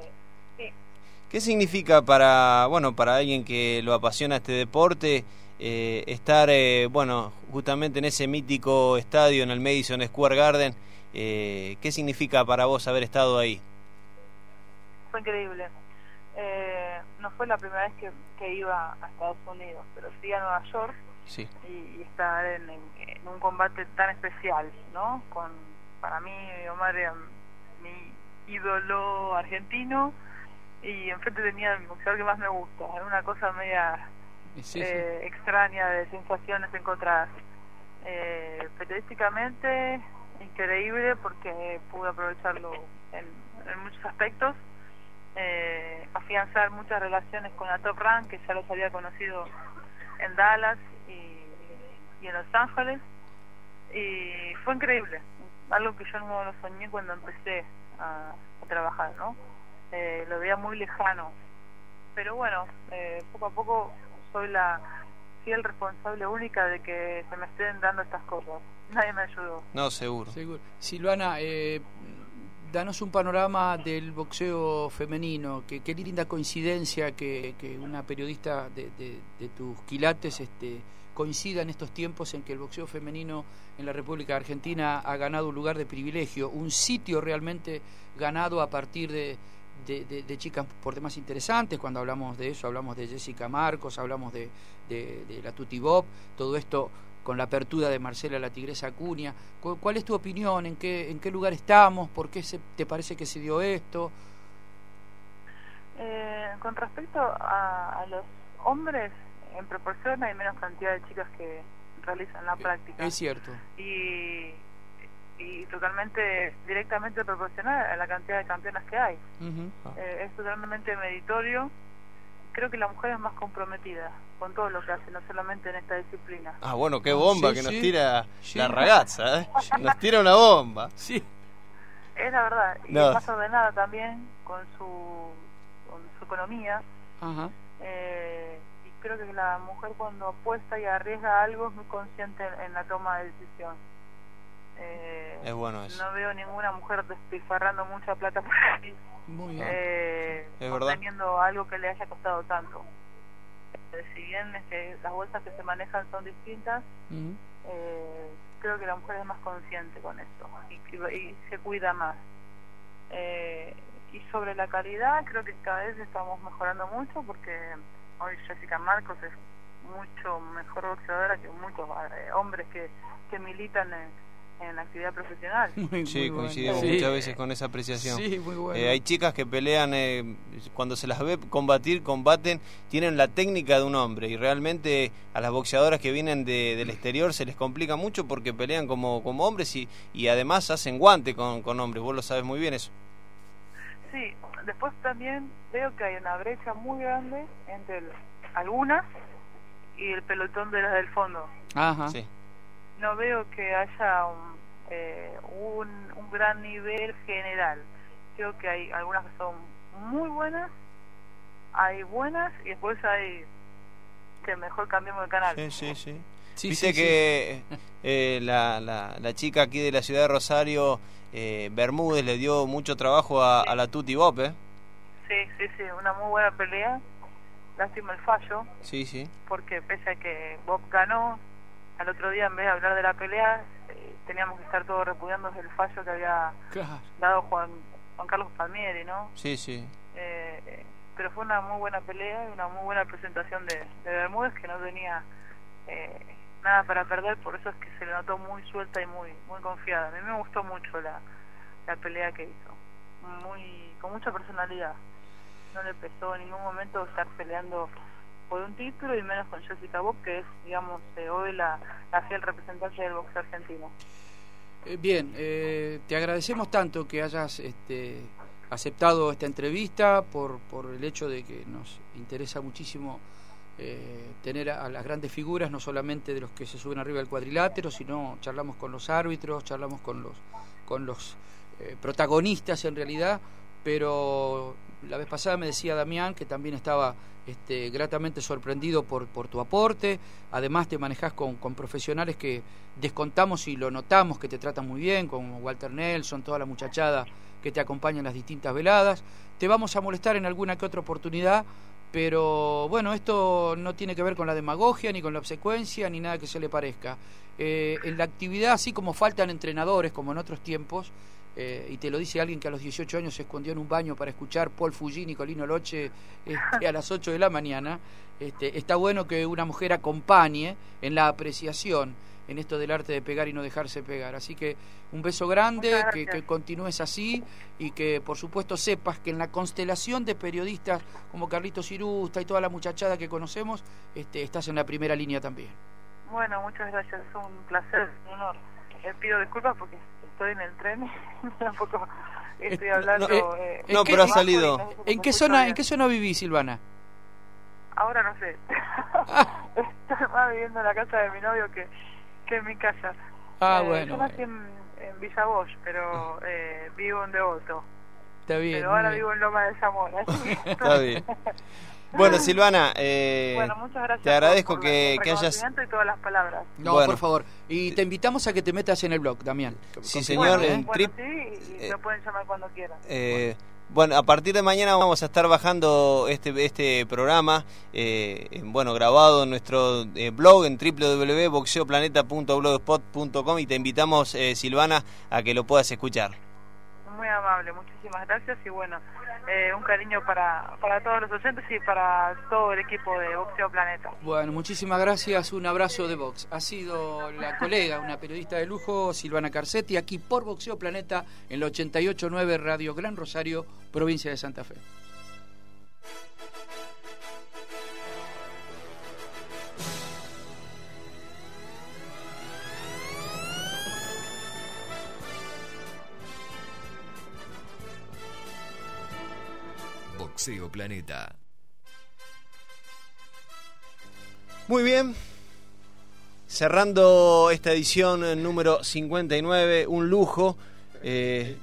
¿Qué significa para, bueno, para alguien que lo apasiona este deporte eh, estar, eh, bueno, justamente en ese mítico estadio en el Madison Square Garden? Eh, ¿Qué significa para vos haber estado ahí? Fue increíble. no fue la primera vez que, iba a Estados Unidos, pero sí a Nueva York y, estar en, un combate tan especial, ¿no? Con, para mí, Omar era mi ídolo argentino y enfrente tenía el boxeador que más me gusta, era una cosa media eh, extraña de sensaciones encontradas. Eh, periodísticamente increíble porque pude aprovecharlo en, muchos aspectos, eh, afianzar muchas relaciones con la Top Rank que ya los había conocido en Dallas y, y en Los Ángeles. Y fue increíble, algo que yo no lo soñé cuando empecé a, a trabajar, ¿no? eh, lo veía muy lejano. Pero bueno, eh, poco a poco soy la fiel responsable única de que se me estén dando estas cosas. Nadie me ayudó. No, seguro. seguro. Silvana, eh, danos un panorama del boxeo femenino. Que, qué linda coincidencia que, que una periodista de, de, de, tus quilates este, coincida en estos tiempos en que el boxeo femenino en la República Argentina ha ganado un lugar de privilegio, un sitio realmente ganado a partir de chicas por demás interesantes, cuando hablamos de eso, hablamos de Jessica Marcos, hablamos de, la Tuti Bob, todo esto con la apertura de Marcela la Tigresa Acuña. ¿Cuál es tu opinión? ¿En qué, en qué lugar estamos? ¿Por qué se, te parece que se dio esto? Eh, con respecto a, los hombres, en proporción hay menos cantidad de chicas que realizan la práctica. Es cierto. Y y totalmente directamente proporcional a la cantidad de campeonas que hay. Eh, es totalmente meditorio. Creo que la mujer es más comprometida con todo lo que hace, no solamente en esta disciplina. Ah, bueno, qué bomba que nos tira la ragazza, ¿eh? Nos tira una bomba. Sí. Es la verdad. Y es más ordenada también con su, con su economía. Eh, creo que la mujer cuando apuesta y arriesga algo es muy consciente en la toma de decisión. Eh, es bueno eso. No veo ninguna mujer despilfarrando mucha plata por ahí. Muy eh, Teniendo algo que le haya costado tanto. Eh, si bien este, las bolsas que se manejan son distintas, eh, creo que la mujer es más consciente con esto y, se cuida más. Eh, y sobre la calidad, creo que cada vez estamos mejorando mucho porque hoy Jessica Marcos es mucho mejor boxeadora que muchos hombres que, que militan en en la actividad profesional. sí, coincidimos muchas veces con esa apreciación. Eh, hay chicas que pelean, eh, cuando se las ve combatir, combaten, tienen la técnica de un hombre y realmente a las boxeadoras que vienen de, del exterior se les complica mucho porque pelean como, como hombres y, y además hacen guante con, con hombres, vos lo sabes muy bien eso. Sí, después también veo que hay una brecha muy grande entre algunas y el pelotón de las del fondo. Ajá. Sí no veo que haya eh, un, un, gran nivel general. Creo que hay algunas que son muy buenas, hay buenas y después hay que mejor cambiamos de canal. Sí, sí, sí. Dice que eh, la, la, la, chica aquí de la ciudad de Rosario, eh, Bermúdez, le dio mucho trabajo a, a la Tuti Bob, ¿eh? Sí, sí, sí, una muy buena pelea. Lástima el fallo. Sí, sí. Porque pese a que Bob ganó, al otro día en vez de hablar de la pelea eh, teníamos que estar todos repudiando el fallo que había dado Juan Juan Carlos Palmieri no sí sí eh, pero fue una muy buena pelea y una muy buena presentación de, de Bermúdez que no tenía eh, nada para perder por eso es que se le notó muy suelta y muy muy confiada. A mí me gustó mucho la, la pelea que hizo. Muy con mucha personalidad. No le pesó en ningún momento estar peleando por un título y menos con Jessica Bob, que es, digamos, eh, hoy la, la, fiel representante del boxeo argentino. Eh, bien, eh, te agradecemos tanto que hayas este, aceptado esta entrevista por, por el hecho de que nos interesa muchísimo tener a, las grandes figuras, no solamente de los que se suben arriba del cuadrilátero, sino charlamos con los árbitros, charlamos con los, con los protagonistas en realidad pero la vez pasada me decía Damián que también estaba este, gratamente sorprendido por, por tu aporte. Además te manejas con, con, profesionales que descontamos y lo notamos que te tratan muy bien, como Walter Nelson, toda la muchachada que te acompaña en las distintas veladas. Te vamos a molestar en alguna que otra oportunidad, pero bueno, esto no tiene que ver con la demagogia, ni con la obsecuencia, ni nada que se le parezca. Eh, en la actividad, así como faltan entrenadores, como en otros tiempos, eh, y te lo dice alguien que a los 18 años se escondió en un baño para escuchar Paul Fugini y Colino Loche este, a las 8 de la mañana, este, está bueno que una mujer acompañe en la apreciación en esto del arte de pegar y no dejarse pegar. Así que un beso grande, que, continúes así y que por supuesto sepas que en la constelación de periodistas como Carlitos Cirusta y toda la muchachada que conocemos, este, estás en la primera línea también. Bueno, muchas gracias, es un placer, un honor. Les pido disculpas porque estoy en el tren y tampoco estoy hablando. No, eh, eh, pero ha salido. ¿En qué zona, en qué zona vivís, Silvana? Ahora no sé. estoy más viviendo en la casa de mi novio que, que en mi casa. Ah, eh, bueno. Yo nací en, en Villa Bosch, pero eh, vivo en Devoto. Está bien. Pero ahora vivo en Loma de Zamora. Está bien. Bueno, Silvana, eh, te agradezco que, que, hayas... Y todas las palabras. No, por favor. Y te invitamos a que te metas en el blog, Damián. Sí, señor. en trip... sí, y lo pueden llamar cuando quieran. Bueno, a partir de mañana vamos a estar bajando este este programa, eh, bueno, grabado en nuestro eh, blog en www.boxeoplaneta.blogspot.com y te invitamos, eh, Silvana, a que lo puedas escuchar. Muy amable, muchísimas gracias y bueno, eh, un cariño para, para todos los oyentes y para todo el equipo de Boxeo Planeta. Bueno, muchísimas gracias, un abrazo de Box. Ha sido la colega, una periodista de lujo, Silvana Carcetti, aquí por Boxeo Planeta en la 889 Radio Gran Rosario, provincia de Santa Fe. Planeta. Muy bien. Cerrando esta edición número 59, un lujo. Eh,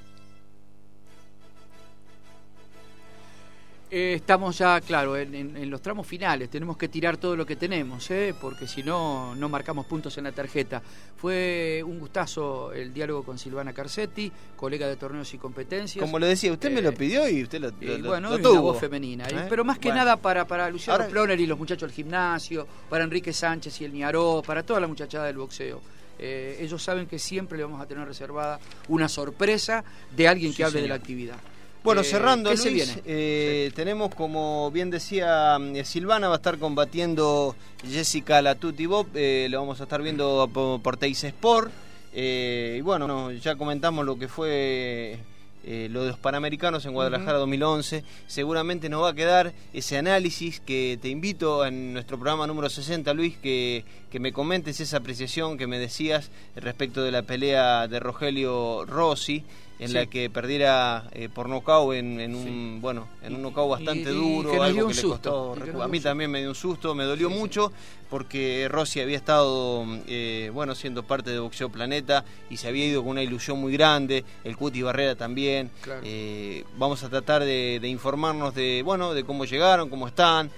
Eh, estamos ya, claro, en, los tramos finales. Tenemos que tirar todo lo que tenemos, ¿eh? porque si no, no marcamos puntos en la tarjeta. Fue un gustazo el diálogo con Silvana Carcetti, colega de torneos y competencias. Como le decía, usted me lo eh, pidió y usted lo, bueno, Una voz femenina. Pero más que nada para, para Luciano Ploner y los muchachos del gimnasio, para Enrique Sánchez y el Niaró, para toda la muchachada del boxeo. ellos saben que siempre le vamos a tener reservada una sorpresa de alguien que hable de la actividad. Bueno, eh, cerrando, Luis, eh, tenemos, como bien decía eh, Silvana, va a estar combatiendo Jessica Latuti Bob, lo vamos a estar viendo por, por Teis Sport. y bueno, ya comentamos lo que fue lo de los Panamericanos en Guadalajara 2011. Seguramente nos va a quedar ese análisis que te invito en nuestro programa número 60, Luis, que, que me comentes esa apreciación que me decías respecto de la pelea de Rogelio Rossi en la que perdiera eh, por nocaut en, un bueno en un nocaut bastante duro algo que le costó a mí también me dio un susto me dolió mucho porque Rossi había estado eh, bueno siendo parte de Boxeo Planeta y se había ido con una ilusión muy grande el Cuti Barrera también. Eh, vamos a tratar de, informarnos de bueno de cómo llegaron cómo están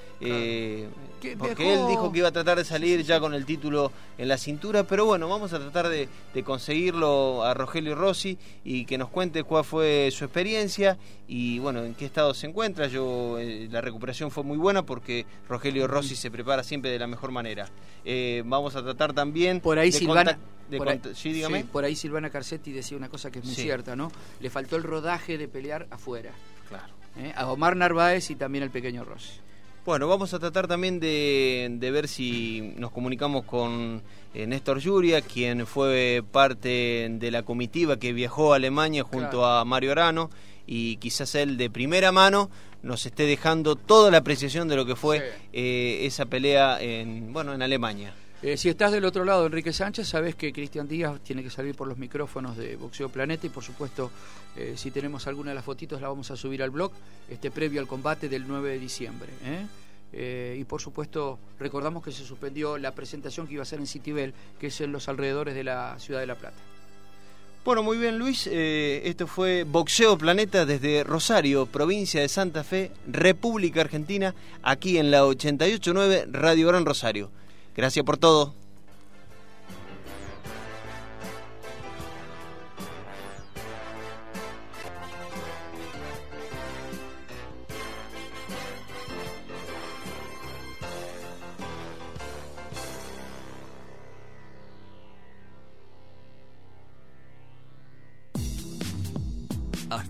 porque él dijo que iba a tratar de salir ya con el título en la cintura, pero bueno, vamos a tratar de, conseguirlo a Rogelio Rossi y que nos cuente cuál fue su experiencia y bueno, en qué estado se encuentra. Yo eh, La recuperación fue muy buena porque Rogelio Rossi se prepara siempre de la mejor manera. Eh, vamos a tratar también... Por ahí Silvana... por, ahí, ¿sí, por ahí Silvana Carcetti decía una cosa que es muy cierta, ¿no? Le faltó el rodaje de pelear afuera. Claro. ¿Eh? A Omar Narváez y también al pequeño Rossi. Bueno, vamos a tratar también de, ver si nos comunicamos con eh, Néstor Yuria, quien fue parte de la comitiva que viajó a Alemania junto a Mario Arano y quizás él de primera mano nos esté dejando toda la apreciación de lo que fue eh, esa pelea en, bueno, en Alemania. Eh, si estás del otro lado, Enrique Sánchez, sabes que Cristian Díaz tiene que salir por los micrófonos de Boxeo Planeta y por supuesto, eh, si tenemos alguna de las fotitos la vamos a subir al blog, este previo al combate del 9 de diciembre. ¿eh? y por supuesto, recordamos que se suspendió la presentación que iba a ser en Citibel, que es en los alrededores de la ciudad de La Plata. Bueno, muy bien Luis, esto fue Boxeo Planeta desde Rosario, provincia de Santa Fe, República Argentina, aquí en la 889 Radio Gran Rosario. Gracias por todo.